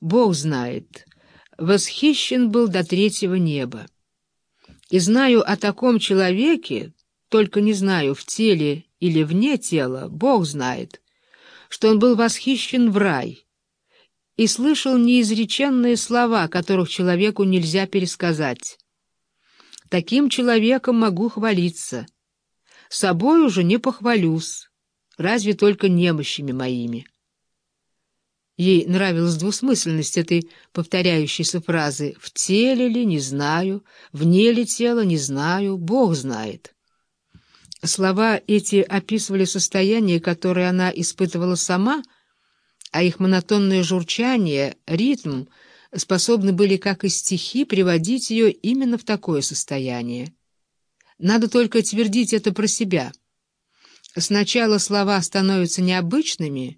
Бог знает, восхищен был до третьего неба. И знаю о таком человеке, только не знаю, в теле или вне тела, Бог знает, что он был восхищен в рай и слышал неизреченные слова, которых человеку нельзя пересказать. Таким человеком могу хвалиться. Собой уже не похвалюсь, разве только немощами моими. Ей нравилась двусмысленность этой повторяющейся фразы «в теле ли, не знаю», «вне ли тела, не знаю», «Бог знает». Слова эти описывали состояние, которое она испытывала сама, а их монотонное журчание, ритм способны были, как и стихи, приводить ее именно в такое состояние. Надо только твердить это про себя. Сначала слова становятся необычными —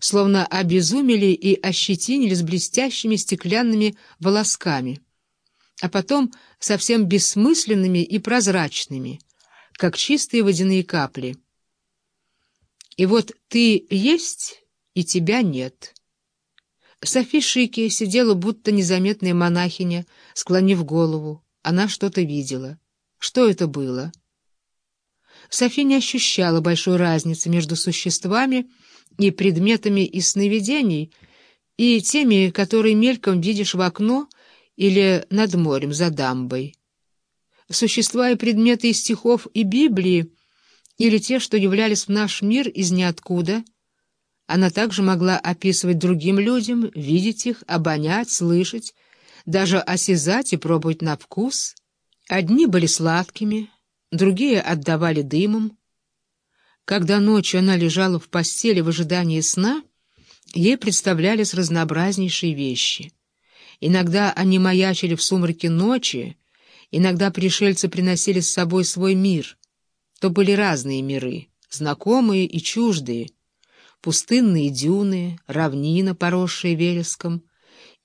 словно обезумели и ощетинились блестящими стеклянными волосками, а потом совсем бессмысленными и прозрачными, как чистые водяные капли. И вот ты есть, и тебя нет. Софи Шики сидела, будто незаметная монахиня, склонив голову. Она что-то видела. Что это было? Софи не ощущала большой разницы между существами, и предметами из сновидений, и теми, которые мельком видишь в окно или над морем за дамбой. Существа и предметы из стихов и Библии, или те, что являлись в наш мир из ниоткуда, она также могла описывать другим людям, видеть их, обонять, слышать, даже осязать и пробовать на вкус. Одни были сладкими, другие отдавали дымом, когда ночью она лежала в постели в ожидании сна, ей представлялись разнообразнейшие вещи. Иногда они маячили в сумраке ночи, иногда пришельцы приносили с собой свой мир. То были разные миры, знакомые и чуждые, пустынные дюны, равнина, поросшая вереском,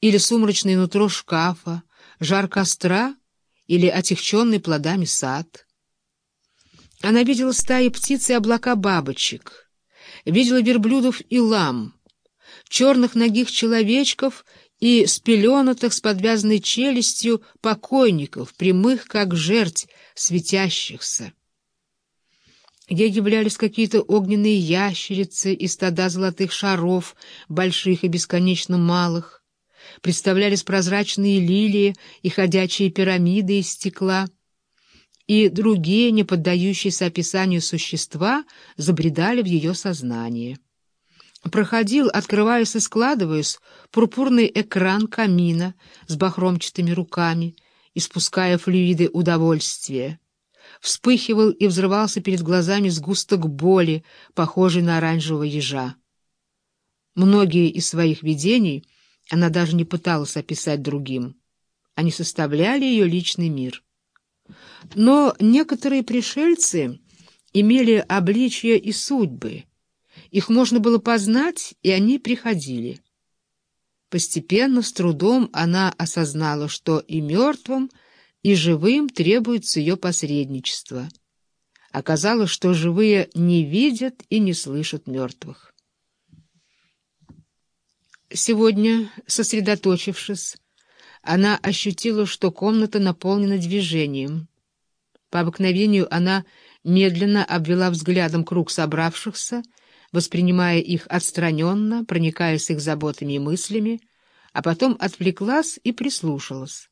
или сумрачное нутро шкафа, жар костра или отягченный плодами сад — она видела стаи птиц и облака бабочек, видела верблюдов и лам, черных ногих человечков и спеленутых с подвязанной челюстью покойников, прямых, как жерть, светящихся. Ей являлись какие-то огненные ящерицы и стада золотых шаров, больших и бесконечно малых. Представлялись прозрачные лилии и ходячие пирамиды из стекла — и другие, не поддающиеся описанию существа, забредали в ее сознание. Проходил, открываясь и складываясь, пурпурный экран камина с бахромчатыми руками, испуская флюиды удовольствия. Вспыхивал и взрывался перед глазами сгусток боли, похожий на оранжевого ежа. Многие из своих видений она даже не пыталась описать другим. Они составляли ее личный мир. Но некоторые пришельцы имели обличья и судьбы. Их можно было познать, и они приходили. Постепенно, с трудом, она осознала, что и мертвым, и живым требуется ее посредничество. Оказалось, что живые не видят и не слышат мертвых. Сегодня, сосредоточившись, она ощутила, что комната наполнена движением. По обыкновению она медленно обвела взглядом круг собравшихся, воспринимая их отстраненно, проникаясь их заботами и мыслями, а потом отвлеклась и прислушалась.